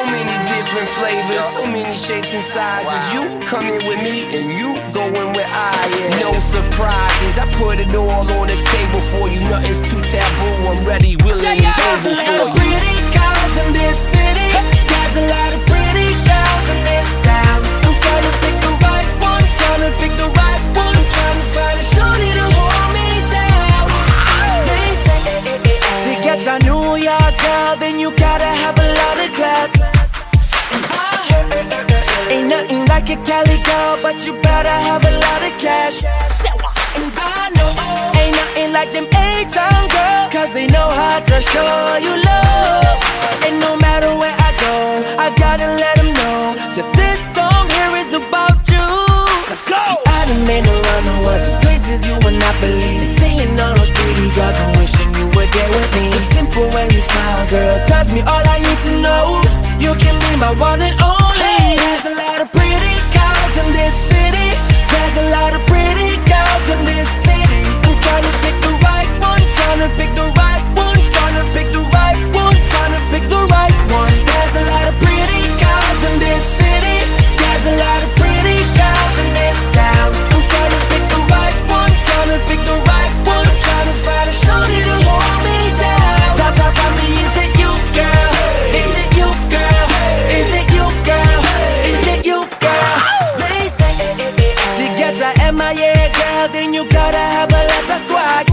So many different flavors, so many shapes and sizes. You come in with me and you going where I am. No surprises, I put it all on the table for you. Nothing's too taboo. I'm ready, willing, and able for you. To get to New York, girl, then you gotta have a lot of class. And I heard eh, eh, eh, ain't nothing like a Cali girl, but you better have a lot of cash. And I know ain't nothing like them A-Town girls, cause they know how to show you love. My one and only. Girl, then you gotta have a lot of swag.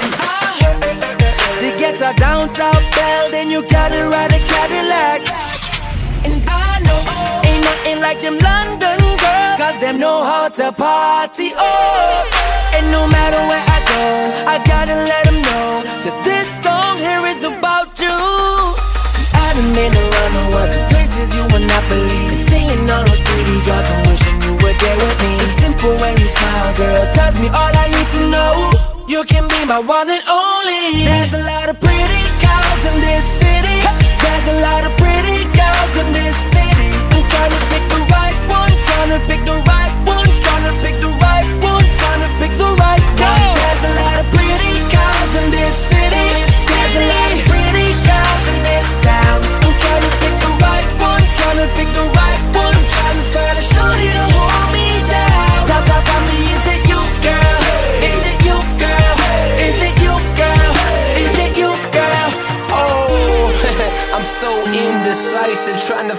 And I heard eh, eh, eh, to get to down south belle, then you gotta ride a Cadillac. And I know ain't nothing like them London girls, cause them know how to party. Oh, and no matter where I go, I gotta let them know that this song here is about you. See, I done been around the world to places you would not believe. Seeing all those pretty girls and wishing you were there with me. The simple way You can be my one and only. There's a lot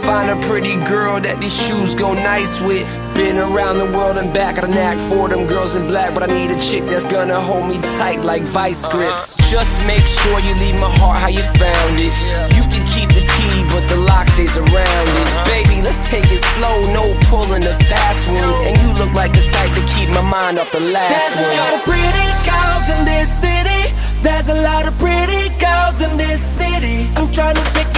find a pretty girl that these shoes go nice with. Been around the world and back, got a knack for them girls in black, but I need a chick that's gonna hold me tight like vice grips. Uh-huh. Just make sure you leave my heart how you found it. You can keep the key, but the lock stays around it. Uh-huh. Baby, let's take it slow, no pulling the fast one. And you look like the type to keep my mind off the last There's a lot of pretty girls in this city. There's a lot of pretty girls in this city. I'm trying to pick